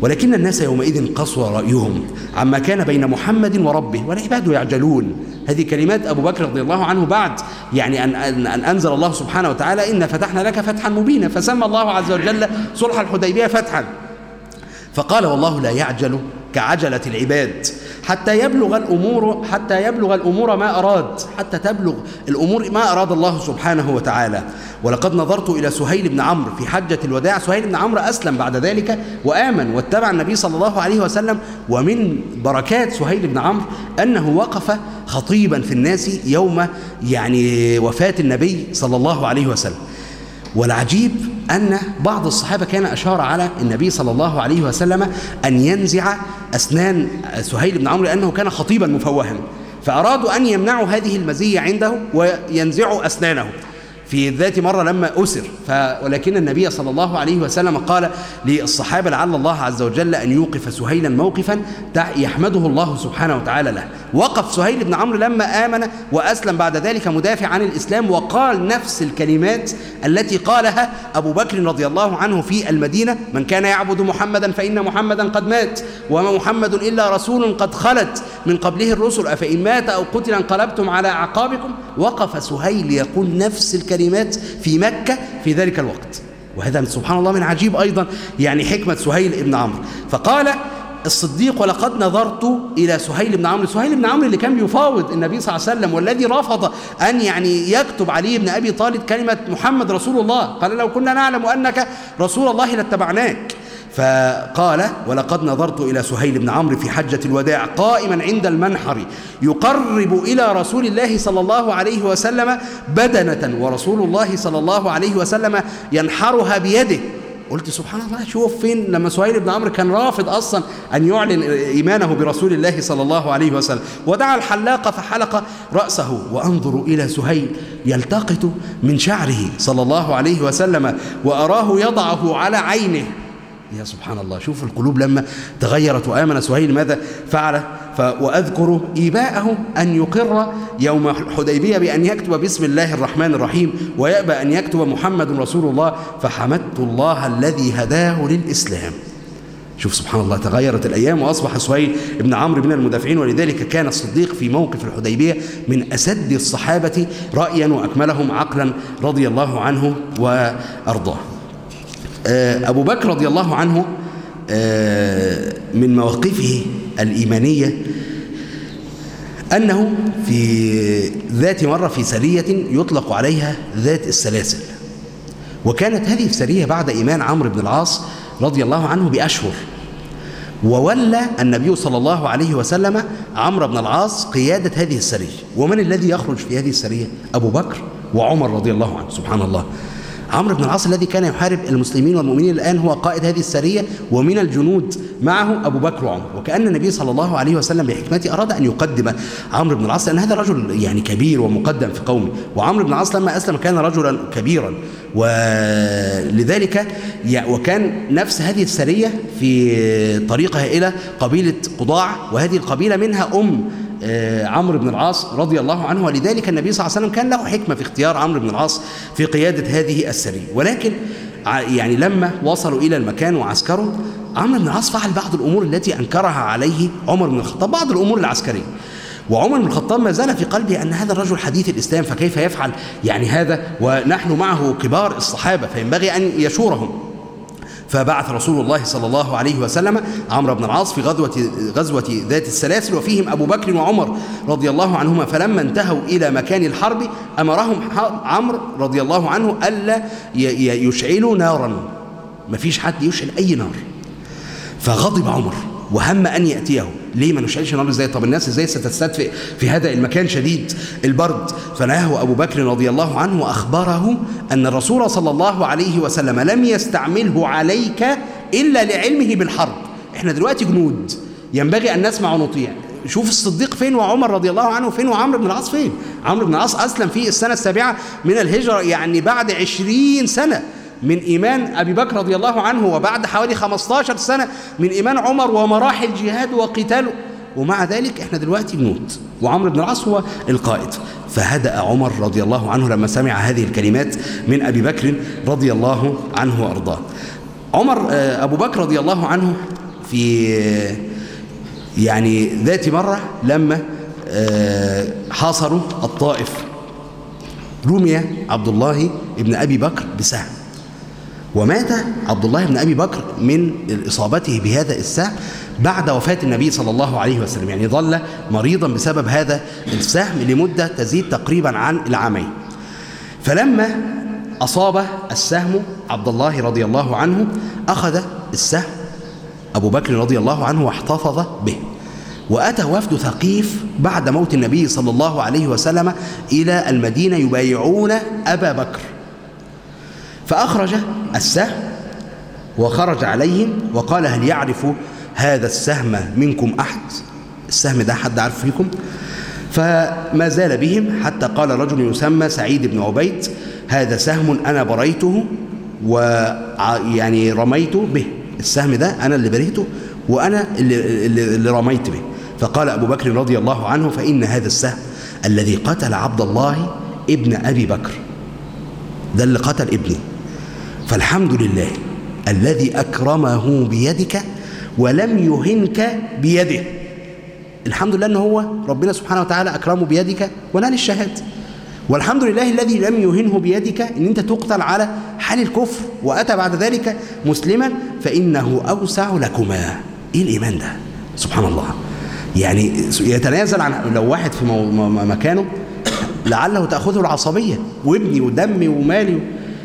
ولكن الناس يومئذ قصوا رأيهم عما كان بين محمد وربه والعباد يعجلون. هذه كلمات أبو بكر رضي الله عنه بعد يعني أن, أن, أن أنزل الله سبحانه وتعالى إن فتحنا لك فتحا مبينا فسمى الله عز وجل صلح الحديبية فتحا. فقال والله لا يعجل كعجلة العباد. حتى يبلغ الأمور حتى يبلغ الأمور ما أراد حتى تبلغ الأمور ما أراد الله سبحانه وتعالى. ولقد نظرت إلى سهيل بن عمرو في حجة الوداع. سهيل بن عمرو أسلم بعد ذلك وآمن واتبع النبي صلى الله عليه وسلم. ومن بركات سهيل بن عمرو أنه وقف خطيبا في الناس يوم يعني وفاة النبي صلى الله عليه وسلم. والعجيب أن بعض الصحابة كان أشار على النبي صلى الله عليه وسلم أن ينزع أسنان سهيل بن عمرو لأنه كان خطيبا مفوها فأرادوا أن يمنعوا هذه المزية عنده وينزعوا أسنانه. في ذات مرة لما أسر. ولكن النبي صلى الله عليه وسلم قال للصحابة لعل الله عز وجل أن يوقف سهيلا موقفا يحمده الله سبحانه وتعالى له. وقف سهيل بن عمرو لما آمن وأسلم بعد ذلك مدافع عن الإسلام وقال نفس الكلمات التي قالها أبو بكر رضي الله عنه في المدينة من كان يعبد محمدا فإن محمدا قد مات وما محمد إلا رسول قد خلت. من قبله الرسل أفإن مات أو قتل انقلبتم على أعقابكم؟ وقف سهيل يقول نفس الكلمات في مكة في ذلك الوقت. وهذا سبحان الله من عجيب أيضا يعني حكمة سهيل بن عمرو. فقال الصديق ولقد نظرت إلى سهيل بن عمرو. سهيل بن عمرو اللي كان بيفاوض النبي صلى الله عليه وسلم والذي رفض أن يعني يكتب علي بن أبي طالب كلمة محمد رسول الله. قال لو كنا نعلم أنك رسول الله لاتبعناك. فقال ولقد نظرت إلى سهيل بن عمرو في حجة الوداع قائما عند المنحر يقرب إلى رسول الله صلى الله عليه وسلم بدنة ورسول الله صلى الله عليه وسلم ينحرها بيده. قلت سبحان الله شوف فين لما سهيل بن عمرو كان رافض أصلا أن يعلن إيمانه برسول الله صلى الله عليه وسلم. ودعا الحلاق فحلق رأسه وأنظر إلى سهيل يلتقط من شعره صلى الله عليه وسلم وأراه يضعه على عينه. يا سبحان الله شوف القلوب لما تغيرت وآمن سهيل ماذا فعل؟ وأذكر إيباءه أن يقر يوم الحديبية بأن يكتب بسم الله الرحمن الرحيم ويأبى أن يكتب محمد رسول الله فحمدت الله الذي هداه للإسلام. شوف سبحان الله تغيرت الأيام وأصبح سهيل بن عمرو من المدافعين ولذلك كان الصديق في موقف الحديبية من أسد الصحابة رأيا وأكملهم عقلا رضي الله عنه وأرضاه. أبو بكر رضي الله عنه من مواقفه الإيمانية أنه في ذات مرة في سرية يطلق عليها ذات السلاسل. وكانت هذه السرية بعد إيمان عمرو بن العاص رضي الله عنه بأشهر. وولى النبي صلى الله عليه وسلم عمرو بن العاص قيادة هذه السرية. ومن الذي يخرج في هذه السرية؟ أبو بكر وعمر رضي الله عنه سبحان الله. عمرو بن العاص الذي كان يحارب المسلمين والمؤمنين الآن هو قائد هذه السرية ومن الجنود معه أبو بكر وعمر. وكأن النبي صلى الله عليه وسلم بحكمته أراد أن يقدم عمرو بن العاص لأن هذا رجل يعني كبير ومقدم في قومه. وعمرو بن العاص لما أسلم كان رجلا كبيرا. ولذلك وكان نفس هذه السرية في طريقها إلى قبيلة قضاع وهذه القبيلة منها أم عمرو بن العاص رضي الله عنه ولذلك النبي صلى الله عليه وسلم كان له حكمة في اختيار عمرو بن العاص في قيادة هذه السرية. ولكن يعني لما وصلوا إلى المكان وعسكروا عمرو بن العاص فعل بعض الأمور التي أنكرها عليه عمر بن الخطاب بعض الأمور العسكرية. وعمر بن الخطاب ما زال في قلبه أن هذا الرجل حديث الإسلام فكيف يفعل يعني هذا؟ ونحن معه كبار الصحابة فينبغي أن يشورهم. فبعث رسول الله صلى الله عليه وسلم عمرو بن العاص في غزوة, غزوة ذات السلاسل وفيهم أبو بكر وعمر رضي الله عنهما فلما انتهوا إلى مكان الحرب أمرهم عمرو رضي الله عنه ألا يشعلوا نارا. ما فيش حد يشعل أي نار. فغضب عمر وهم أن يأتيه. ليه ما نشعلش نار إزاي؟ طب الناس إزاي ستستدفئ في هذا المكان شديد البرد؟ فنهاه أبو بكر رضي الله عنه وأخبره أن الرسول صلى الله عليه وسلم لم يستعمله عليك إلا لعلمه بالحرب. إحنا دلوقتي جنود. ينبغي أن نسمع ونطيع. شوف الصديق فين وعمر رضي الله عنه؟ فين وعمرو بن العاص فين؟ عمرو بن العاص أسلم في السنة السابعة من الهجرة يعني بعد عشرين سنة. من إيمان أبي بكر رضي الله عنه وبعد حوالي 15 سنة من إيمان عمر ومراحل جهاد وقتاله. ومع ذلك إحنا دلوقتي بنوت وعمرو بن العاص هو القائد. فهدأ عمر رضي الله عنه لما سمع هذه الكلمات من أبي بكر رضي الله عنه وأرضاه. عمر أبو بكر رضي الله عنه في يعني ذات مرة لما حاصروا الطائف رمي عبد الله ابن أبي بكر بسهم. ومات عبد الله بن أبي بكر من إصابته بهذا السهم بعد وفاة النبي صلى الله عليه وسلم. يعني ظل مريضا بسبب هذا السهم لمدة تزيد تقريبا عن العامين. فلما أصاب السهم عبد الله رضي الله عنه أخذ السهم أبو بكر رضي الله عنه واحتفظ به. وأتى وفد ثقيف بعد موت النبي صلى الله عليه وسلم إلى المدينة يبايعون أبا بكر. فأخرج السهم وخرج عليهم وقال هل يعرف هذا السهم منكم أحد؟ السهم ده حد عارف فيكم؟ فما زال بهم حتى قال رجل يسمى سعيد بن عبيد هذا سهم أنا بريته ويعني رميت به. السهم ده أنا اللي بريته وأنا اللي, اللي رميت به. فقال أبو بكر رضي الله عنه فإن هذا السهم الذي قتل عبد الله ابن أبي بكر. ده اللي قتل ابني. فالحمد لله الذي أكرمه بيدك ولم يهنك بيده. الحمد لله أنه هو ربنا سبحانه وتعالى أكرمه بيدك ونال الشهادة. والحمد لله الذي لم يهنه بيدك أن أنت تقتل على حال الكفر وأتى بعد ذلك مسلما فإنه أوسع لكما إيه الإيمان ده. سبحان الله. يعني يتنازل عن لو واحد في مكانه لعله تأخذه العصبية وابني ودمي ومالي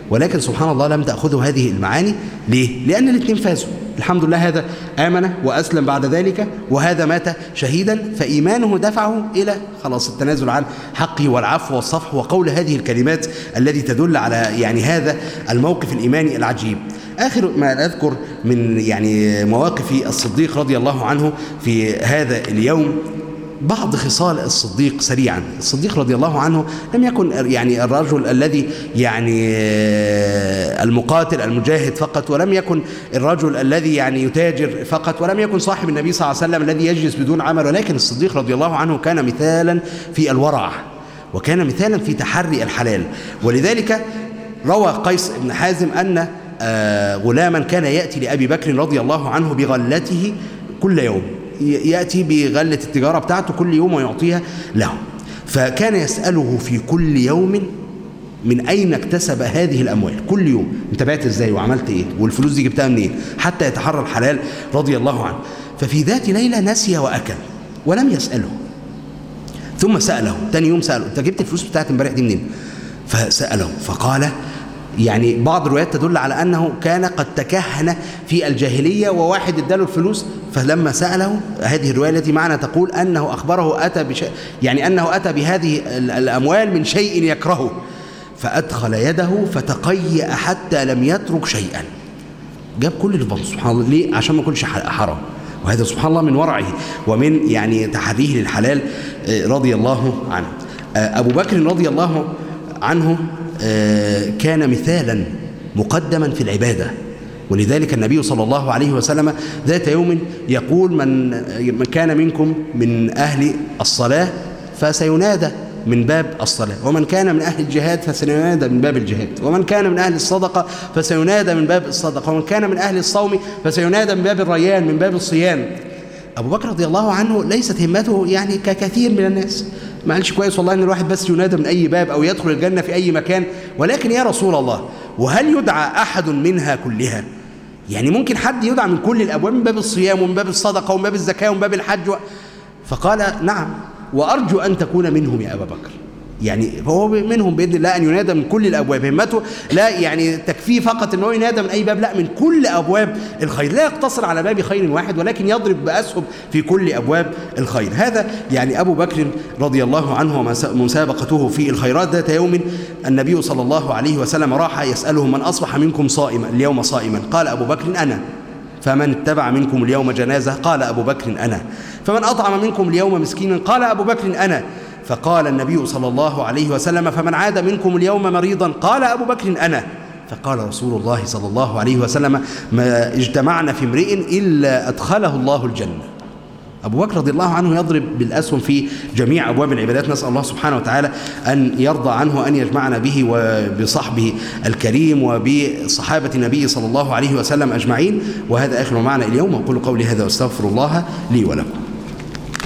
ولكن سبحان الله لم تأخذه هذه المعاني. ليه؟ لأن الاثنين فازوا. الحمد لله هذا آمن وأسلم بعد ذلك وهذا مات شهيدا فإيمانه دفعه إلى خلاص التنازل عن حقه والعفو والصفح وقول هذه الكلمات التي تدل على يعني هذا الموقف الإيماني العجيب. آخر ما أذكر من يعني مواقف الصديق رضي الله عنه في هذا اليوم بعض خصال الصديق سريعا. الصديق رضي الله عنه لم يكن يعني الرجل الذي يعني المقاتل المجاهد فقط ولم يكن الرجل الذي يعني يتاجر فقط ولم يكن صاحب النبي صلى الله عليه وسلم الذي يجلس بدون عمل. ولكن الصديق رضي الله عنه كان مثالا في الورع وكان مثالا في تحري الحلال. ولذلك روى قيس بن حازم أن غلاما كان يأتي لأبي بكر رضي الله عنه بغلته كل يوم. يأتي بغلة التجارة بتاعته كل يوم ويعطيها له فكان يسأله في كل يوم من أين اكتسب هذه الأموال. كل يوم. انت بعت إزاي وعملت إيه؟ والفلوس دي جبتها منين؟ حتى يتحرى الحلال رضي الله عنه. ففي ذات ليلة نسي وأكل ولم يسأله. ثم سأله. تاني يوم سأله. انت جبت الفلوس بتاعت امبارح دي منين؟ فسأله. فقال يعني بعض الروايات تدل على أنه كان قد تكهن في الجاهلية وواحد اداله الفلوس فلما سأله هذه الرواية التي معنا تقول أنه أخبره أتى بشيء يعني أنه أتى بهذه الأموال من شيء يكرهه فأدخل يده فتقيأ حتى لم يترك شيئا. جاب كل اللي سبحان الله ليه؟ عشان ما يكونش حرام. وهذا سبحان الله من ورعه ومن يعني تحريه للحلال رضي الله عنه. أبو بكر رضي الله عنه كان مثالا مقدما في العبادة. ولذلك النبي صلى الله عليه وسلم ذات يوم يقول من كان منكم من أهل الصلاة فسينادى من باب الصلاة. ومن كان من أهل الجهاد فسينادى من باب الجهاد. ومن كان من أهل الصدقة فسينادى من باب الصدقة. ومن كان من أهل الصوم فسينادى من باب الريان من باب الصيام. أبو بكر رضي الله عنه ليست همته يعني ككثير من الناس. ما قالش كويس والله إن الواحد بس ينادى من أي باب أو يدخل الجنة في أي مكان ولكن يا رسول الله وهل يدعى أحد منها كلها يعني ممكن حد يدعى من كل الابواب من باب الصيام ومن باب الصدقة ومن باب الزكاة ومن باب الحج. فقال نعم وأرجو أن تكون منهم يا أبا بكر يعني هو منهم بإذن الله أن ينادى من كل الأبواب. همته لا يعني تكفيه فقط إن هو ينادى من أي باب لا من كل أبواب الخير. لا يقتصر على باب خير واحد ولكن يضرب بأسهم في كل أبواب الخير. هذا يعني أبو بكر رضي الله عنه ومسابقته في الخيرات ذات يوم النبي صلى الله عليه وسلم راح يسأله من أصبح منكم صائما اليوم صائما. قال أبو بكر أنا. فمن اتبع منكم اليوم جنازة؟ قال أبو بكر أنا. فمن أطعم منكم اليوم مسكينا؟ قال أبو بكر أنا. فقال النبي صلى الله عليه وسلم فمن عاد منكم اليوم مريضا؟ قال أبو بكر أنا. فقال رسول الله صلى الله عليه وسلم ما اجتمعنا في امرئ إلا أدخله الله الجنة. أبو بكر رضي الله عنه يضرب بالأسهم في جميع أبواب العبادات. نسأل الله سبحانه وتعالى أن يرضى عنه وأن يجمعنا به وبصحبه الكريم وبصحابة النبي صلى الله عليه وسلم أجمعين. وهذا آخر معنى اليوم. أقول قولي هذا واستغفر الله لي ولكم.